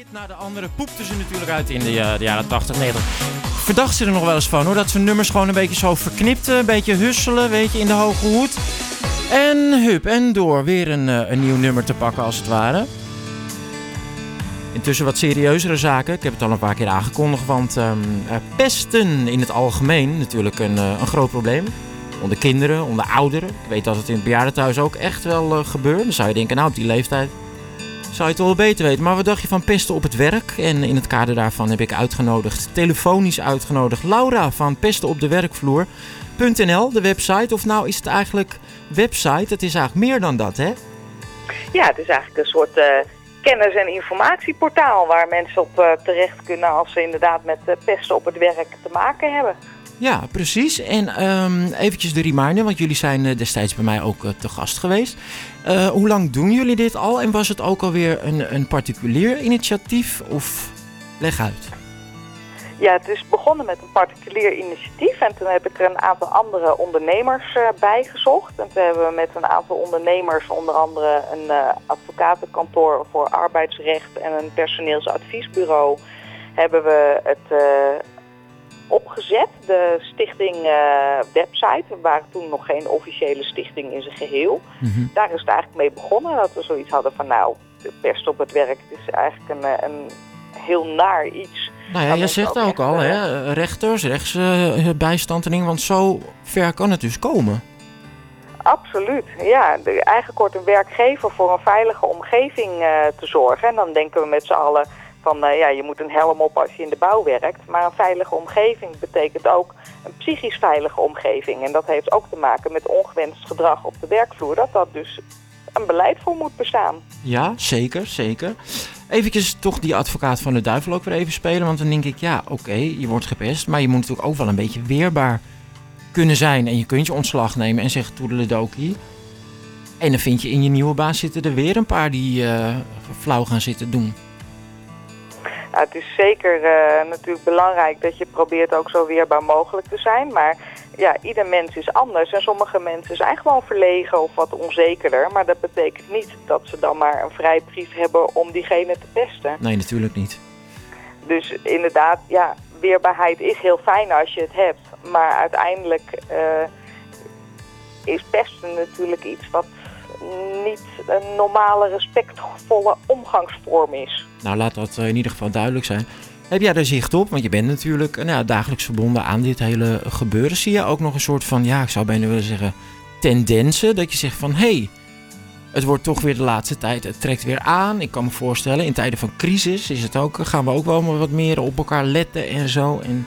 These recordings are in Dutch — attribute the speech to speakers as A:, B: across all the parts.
A: hit na de andere poepten ze natuurlijk uit in de, uh, de jaren 80, 90. Verdacht ze er nog wel eens van hoor, dat ze nummers gewoon een beetje zo verknipten, een beetje husselen, weet je, in de hoge hoed. En hup, en door weer een, uh, een nieuw nummer te pakken als het ware. Intussen wat serieuzere zaken. Ik heb het al een paar keer aangekondigd, want um, pesten in het algemeen natuurlijk een, een groot probleem onder kinderen, onder ouderen. Ik weet dat het in het bejaardentehuis ook echt wel gebeurt. Dan zou je denken, nou op die leeftijd zou je het wel beter weten. Maar wat dacht je van pesten op het werk? En in het kader daarvan heb ik uitgenodigd, telefonisch uitgenodigd, Laura van pesten op de werkvloer.nl, de website. Of nou is het eigenlijk website? Het is eigenlijk meer dan dat, hè?
B: Ja, het is eigenlijk een soort uh, kennis- en informatieportaal waar mensen op uh, terecht kunnen als ze inderdaad met pesten op het werk te maken hebben.
A: Ja, precies. En um, eventjes de reminder, want jullie zijn destijds bij mij ook te gast geweest. Uh, hoe lang doen jullie dit al en was het ook alweer een, een particulier initiatief of leg uit?
B: Ja, het is begonnen met een particulier initiatief en toen heb ik er een aantal andere ondernemers uh, bij gezocht. En toen hebben we met een aantal ondernemers, onder andere een advocatenkantoor voor arbeidsrecht en een personeelsadviesbureau, hebben we het opgezet. De stichting uh, website. We waren toen nog geen officiële stichting in zijn geheel. Mm -hmm. Daar is het eigenlijk mee begonnen. Dat we zoiets hadden van nou, de pest op het werk is eigenlijk een, een heel naar iets.
A: Nou ja, je zegt ook, ook al, hè, rechters, rechtsbijstand uh, en want zo ver kan het dus komen.
B: Absoluut, ja. De, eigenlijk wordt een werkgever voor een veilige omgeving uh, te zorgen. En dan denken we met z'n allen van uh, ja, je moet een helm op als je in de bouw werkt. Maar een veilige omgeving betekent ook een psychisch veilige omgeving. En dat heeft ook te maken met ongewenst gedrag op de werkvloer. Dat dat dus een beleid voor moet bestaan.
A: Ja, zeker, zeker. Eventjes toch die advocaat van de duivel ook weer even spelen. Want dan denk ik, ja, oké, je wordt gepest. Maar je moet natuurlijk ook wel een beetje weerbaar kunnen zijn. En je kunt je ontslag nemen en zeggen toedeledokie. En dan vind je in je nieuwe baan zitten er weer een paar die uh, flauw gaan zitten doen.
B: Nou, het is zeker uh, natuurlijk belangrijk dat je probeert ook zo weerbaar mogelijk te zijn. Maar ja, ieder mens is anders. En sommige mensen zijn gewoon verlegen of wat onzekerder. Maar dat betekent niet dat ze dan maar een vrijbrief hebben om diegene te pesten.
A: Nee, natuurlijk niet.
B: Dus inderdaad, ja, weerbaarheid is heel fijn als je het hebt. Maar uiteindelijk uh, is pesten natuurlijk iets wat niet een normale, respectvolle omgangsvorm is.
A: Nou, laat dat in ieder geval duidelijk zijn. Heb jij daar zicht op? Want je bent natuurlijk nou, dagelijks verbonden aan dit hele gebeuren. Zie je ook nog een soort van, ja, ik zou bijna willen zeggen, tendensen? Dat je zegt van, hé, hey, het wordt toch weer de laatste tijd, het trekt weer aan. Ik kan me voorstellen, in tijden van crisis is het ook, gaan we ook wel wat meer op elkaar letten en zo. En...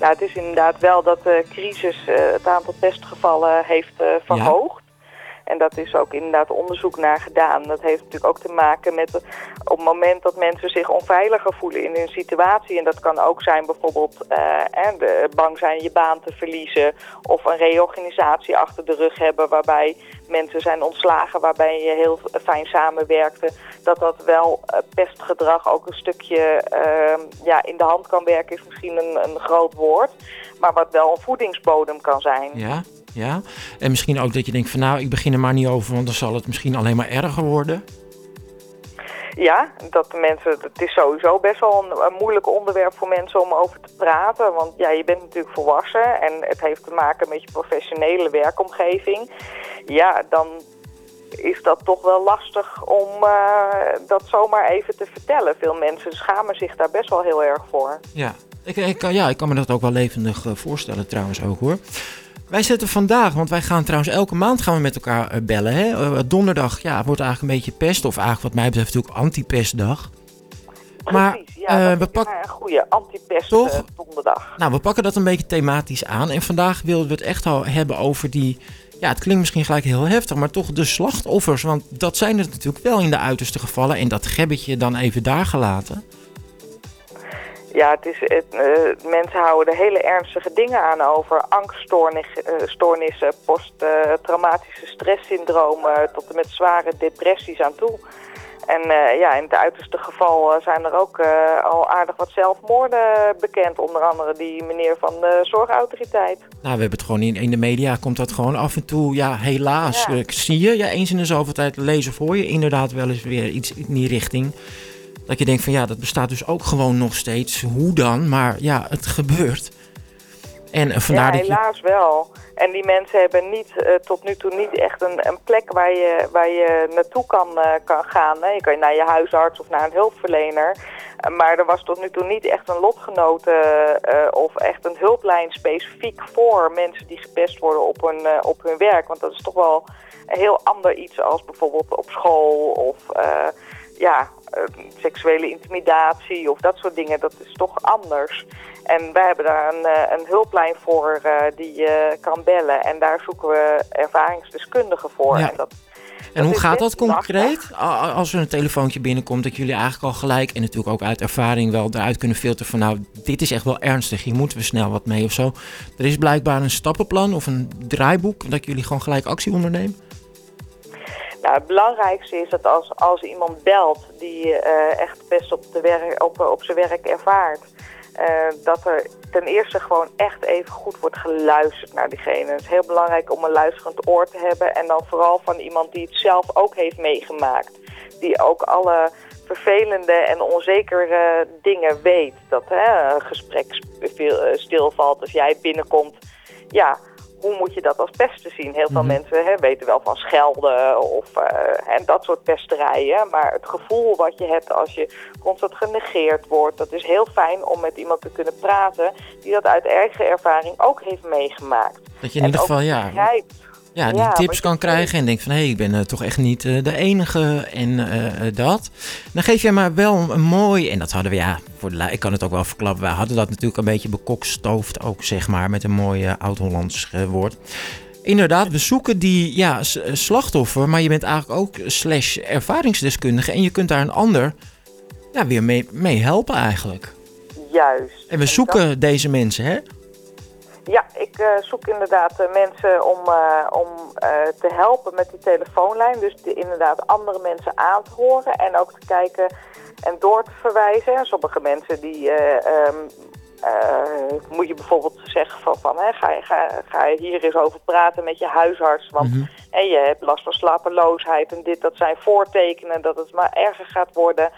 B: Nou, het is inderdaad wel dat de crisis uh, het aantal pestgevallen heeft uh, verhoogd. Ja. En dat is ook inderdaad onderzoek naar gedaan. Dat heeft natuurlijk ook te maken met op het moment dat mensen zich onveiliger voelen in hun situatie. En dat kan ook zijn bijvoorbeeld de, bang zijn je baan te verliezen. Of een reorganisatie achter de rug hebben waarbij mensen zijn ontslagen. Waarbij je heel fijn samenwerkte. Dat dat wel uh, pestgedrag ook een stukje uh, ja, in de hand kan werken is misschien een, een groot woord. Maar wat wel een voedingsbodem kan zijn.
A: Ja. Ja? En misschien ook dat je denkt van nou, ik begin er maar niet over, want dan zal het misschien alleen maar erger worden.
B: Ja, dat de mensen, het is sowieso best wel een, een, moeilijk onderwerp voor mensen om over te praten. Want ja, je bent natuurlijk volwassen en het heeft te maken met je professionele werkomgeving. Ja, dan is dat toch wel lastig om uh, dat zomaar even te vertellen. Veel mensen schamen zich daar best wel heel erg voor.
A: Ja, ik, ik, ja, ik kan me dat ook wel levendig voorstellen trouwens ook hoor. Wij zetten vandaag, want wij gaan trouwens elke maand gaan we met elkaar bellen. Hè? Uh, donderdag ja, wordt eigenlijk een beetje pest, of eigenlijk wat mij betreft natuurlijk anti-pestdag.
B: Maar ja, uh, we pakken een goede anti-pest uh, donderdag.
A: Nou, we pakken dat een beetje thematisch aan. En vandaag wilden we het echt al hebben over die. Ja, het klinkt misschien gelijk heel heftig, maar toch de slachtoffers. Want dat zijn er natuurlijk wel in de uiterste gevallen. En dat gebbetje dan even daar gelaten.
B: Ja, het is, het, uh, mensen houden er hele ernstige dingen aan over. Angststoornissen, uh, posttraumatische stresssyndromen tot en met zware depressies aan toe. En uh, ja, in het uiterste geval zijn er ook al aardig wat zelfmoorden bekend. Onder andere die meneer van de zorgautoriteit.
A: Nou, we hebben het gewoon in, in de media, komt dat gewoon af en toe, ja, helaas. Ja. zie je, ja, eens in de zoveel tijd lezen voor je inderdaad wel eens weer iets in die richting Dat je denkt van ja, dat bestaat dus ook gewoon nog steeds. Hoe dan? Maar ja, het gebeurt.
B: En vandaar ja, helaas wel. En die mensen hebben niet, uh, tot nu toe niet echt een, een plek waar je, waar je naartoe kan, uh, kan gaan. Hè. Je kan naar je huisarts of naar een hulpverlener. Uh, maar er was tot nu toe niet echt een lotgenote of echt een hulplijn specifiek voor mensen die gepest worden op hun, op hun werk. Want dat is toch wel een heel ander iets als bijvoorbeeld op school of ja, seksuele intimidatie of dat soort dingen. Dat is toch anders. En wij hebben daar een, eh, een hulplijn voor uh, die je kan bellen. En daar zoeken we ervaringsdeskundigen voor.
A: En, dat, en hoe gaat dat concreet? Als er een telefoontje binnenkomt, dat jullie eigenlijk al gelijk... en natuurlijk ook uit ervaring wel eruit kunnen filteren van... nou, dit is echt wel ernstig, hier moeten we snel wat mee of zo. Er is blijkbaar een stappenplan of een draaiboek... dat jullie gewoon gelijk actie ondernemen?
B: Nou, het belangrijkste is dat als, als iemand belt die uh, echt best op, de werk, op, op zijn werk ervaart... Uh, dat er ten eerste gewoon echt even goed wordt geluisterd naar diegene. Het is heel belangrijk om een luisterend oor te hebben. En dan vooral van iemand die het zelf ook heeft meegemaakt. Die ook alle vervelende en onzekere dingen weet. Dat hè, een gesprek eh, stilvalt als jij binnenkomt. Ja, hoe moet je dat als pesten zien? Heel veel mhm. mensen hè, weten wel van schelden of uh, en dat soort pesterijen. Maar het gevoel wat je hebt als je constant genegeerd wordt... dat is heel fijn om met iemand te kunnen praten... die dat uit eigen ervaring ook heeft meegemaakt.
A: Dat je in ieder geval, ja... Ja, die tips kan krijgen en denkt van hé, hey, ik ben uh, toch echt niet uh, de enige en uh, dat. Dan geef jij maar wel een mooi, en dat hadden we ja, voor de, ik kan het ook wel verklappen, wij hadden dat natuurlijk een beetje bekokstoofd ook zeg maar, met een mooi oud-Hollands woord. Inderdaad, we zoeken die ja, slachtoffer, maar je bent eigenlijk ook slash ervaringsdeskundige en je kunt daar een ander ja, weer mee, mee helpen eigenlijk.
B: Juist.
A: En we zoeken deze mensen, hè?
B: Ja, ik uh, zoek inderdaad uh, mensen om, uh, om te helpen met die telefoonlijn. Dus de, inderdaad andere mensen aan te horen en ook te kijken en door te verwijzen. Sommige mensen die um, moet je bijvoorbeeld zeggen van, van hè, ga, ga, ga je hier eens over praten met je huisarts. Want mm -hmm. je hebt last van slapeloosheid en dit, dat zijn voortekenen dat het maar erger gaat worden.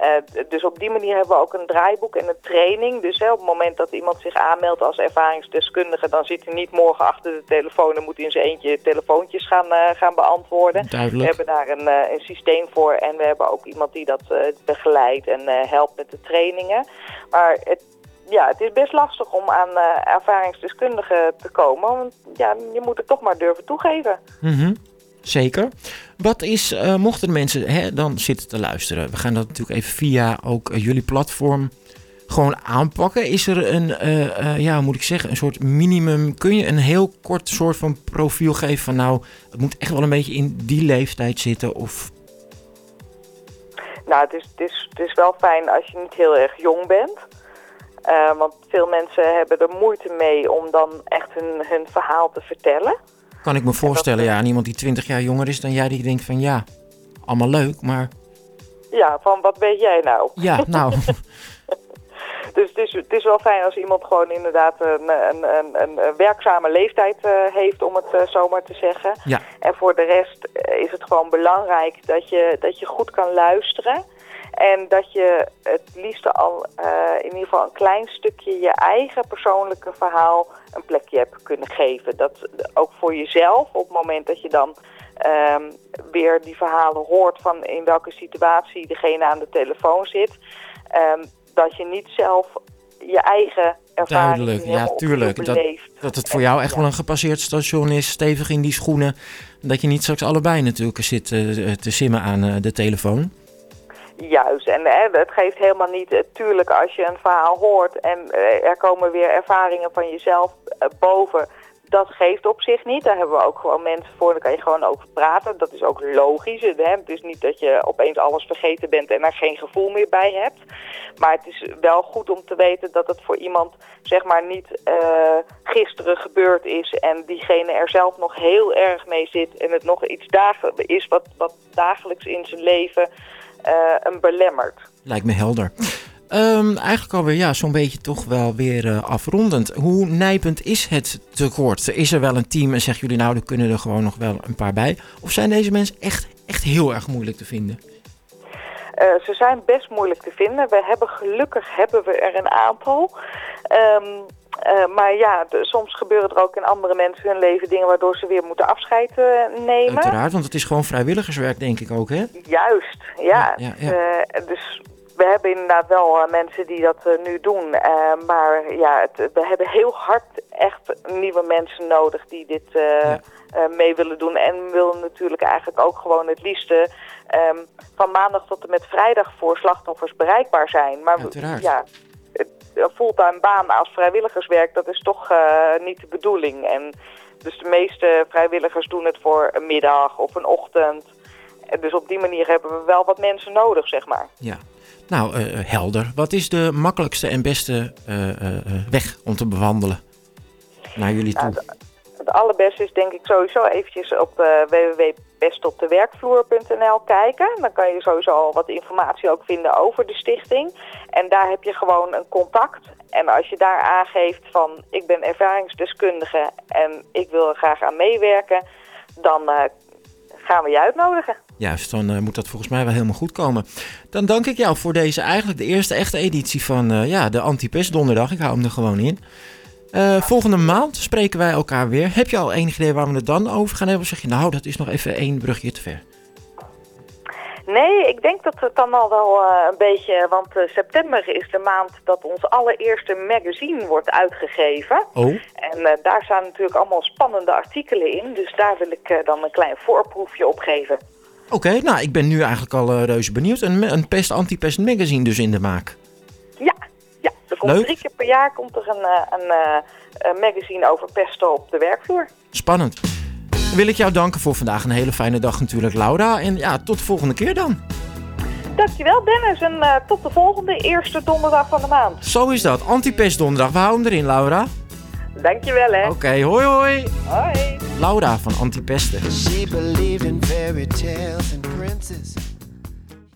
B: Uh, dus op die manier hebben we ook een draaiboek en een training. Dus hè, op het moment dat iemand zich aanmeldt als ervaringsdeskundige... dan zit hij niet morgen achter de telefoon en moet in zijn eentje telefoontjes gaan, uh, gaan beantwoorden.
A: Duidelijk.
B: We hebben daar een, uh, een systeem voor en we hebben ook iemand die dat begeleidt en helpt met de trainingen. Maar het, ja, het is best lastig om aan ervaringsdeskundigen te komen. Want ja, je moet het toch maar durven toegeven.
A: Mm Zeker. Wat is, uh, mochten mensen hè, dan zitten te luisteren, we gaan dat natuurlijk even via ook uh, jullie platform gewoon aanpakken. Is er een, uh, ja, moet ik zeggen, een soort minimum? Kun je een heel kort soort van profiel geven van nou, het moet echt wel een beetje in die leeftijd zitten of...
B: Nou, het is, het is, het is wel fijn als je niet heel erg jong bent. want veel mensen hebben er moeite mee om dan echt hun, hun verhaal te vertellen.
A: Kan ik me voorstellen, ja. Aan iemand die 20 jaar jonger is dan jij, die denkt van ja, allemaal leuk, maar...
B: Ja, van wat weet jij nou?
A: Ja, nou...
B: dus het is, het is wel fijn als iemand gewoon inderdaad een, een, een, een werkzame leeftijd uh, heeft, om het uh, zo maar te zeggen.
A: Ja.
B: En voor de rest is het gewoon belangrijk dat je, dat je goed kan luisteren. En dat je het liefst al uh, in ieder geval een klein stukje je eigen persoonlijke verhaal een plekje hebt kunnen geven. Dat ook voor jezelf, op het moment dat je dan um, weer die verhalen hoort van in welke situatie degene aan de telefoon zit, um, dat je niet zelf je eigen ervaring
A: Duidelijk, ja, tuurlijk. Dat, dat het voor jou echt wel een gepasseerd station is, stevig in die schoenen. Dat je niet straks allebei natuurlijk zit uh, te simmen aan uh, de telefoon.
B: Juist, en hè, het geeft helemaal niet, uh, tuurlijk als je een verhaal hoort en uh, er komen weer ervaringen van jezelf uh, boven, dat geeft op zich niet. Daar hebben we ook gewoon mensen voor, daar kan je gewoon over praten. Dat is ook logisch. Hè? Het is niet dat je opeens alles vergeten bent en er geen gevoel meer bij hebt. Maar het is wel goed om te weten dat het voor iemand zeg maar niet gisteren gebeurd is en diegene er zelf nog heel erg mee zit en het nog iets is wat, wat dagelijks in zijn leven een belemmert.
A: Lijkt me helder. Um, eigenlijk alweer ja, zo'n beetje toch wel weer uh, afrondend. Hoe nijpend is het tekort? Is er wel een team en zeggen jullie nou, er kunnen er gewoon nog wel een paar bij? Of zijn deze mensen echt, echt heel erg moeilijk te vinden?
B: ze zijn best moeilijk te vinden. We hebben gelukkig hebben we er een aantal. Um, uh, maar ja, soms gebeuren er ook in andere mensen hun leven dingen waardoor ze weer moeten afscheid uh, nemen.
A: Uiteraard, want het is gewoon vrijwilligerswerk denk ik ook, hè?
B: Juist, ja. ja, ja, uh, dus we hebben inderdaad wel mensen die dat nu doen. maar ja, het, we hebben heel hard echt nieuwe mensen nodig die dit mee willen doen. En willen natuurlijk eigenlijk ook gewoon het liefste um, van maandag tot en met vrijdag voor slachtoffers bereikbaar zijn. Maar
A: Uiteraard.
B: ja, fulltime baan als vrijwilligerswerk, dat is toch uh, niet de bedoeling. En dus de meeste vrijwilligers doen het voor een middag of een ochtend. En dus op die manier hebben we wel wat mensen nodig, zeg maar.
A: Ja. Nou, uh, helder. Wat is de makkelijkste en beste uh, weg om te bewandelen naar jullie toe? Nou,
B: het allerbeste is denk ik sowieso eventjes op uh, www.bestopdewerkvloer.nl kijken. Dan kan je sowieso al wat informatie ook vinden over de stichting. En daar heb je gewoon een contact. En als je daar aangeeft van ik ben ervaringsdeskundige en ik wil er graag aan meewerken, dan uh, gaan we je uitnodigen.
A: Juist, dan uh, moet dat volgens mij wel helemaal goed komen. Dan dank ik jou voor deze eigenlijk de eerste echte editie van uh, ja, de Antipest donderdag. Ik hou hem er gewoon in. Uh, volgende maand spreken wij elkaar weer. Heb je al enig idee waar we het dan over gaan hebben? Of zeg je nou, dat is nog even één brugje te ver?
B: Nee, ik denk dat het dan al wel uh, een beetje... Want uh, september is de maand dat ons allereerste magazine wordt uitgegeven.
A: Oh.
B: En daar staan natuurlijk allemaal spannende artikelen in. Dus daar wil ik dan een klein voorproefje op geven.
A: Oké, nou ik ben nu eigenlijk al reuze benieuwd. Een, een pest-antipest magazine dus in de maak.
B: Ja, komt drie keer per jaar komt er een, eh, een, eh, een magazine over pesten op de werkvloer.
A: Spannend. Dan wil ik jou danken voor vandaag. Een hele fijne dag natuurlijk, Laura. En ja, tot de volgende keer dan.
B: Dankjewel Dennis en uh, tot de volgende eerste donderdag van de maand.
A: Zo is dat, antipest donderdag. We houden hem erin, Laura.
B: Dankjewel hè.
A: Oké, okay, hoi hoi.
B: Hoi.
A: Laura van Antipesten.
C: She believed in fairy tales and princesses.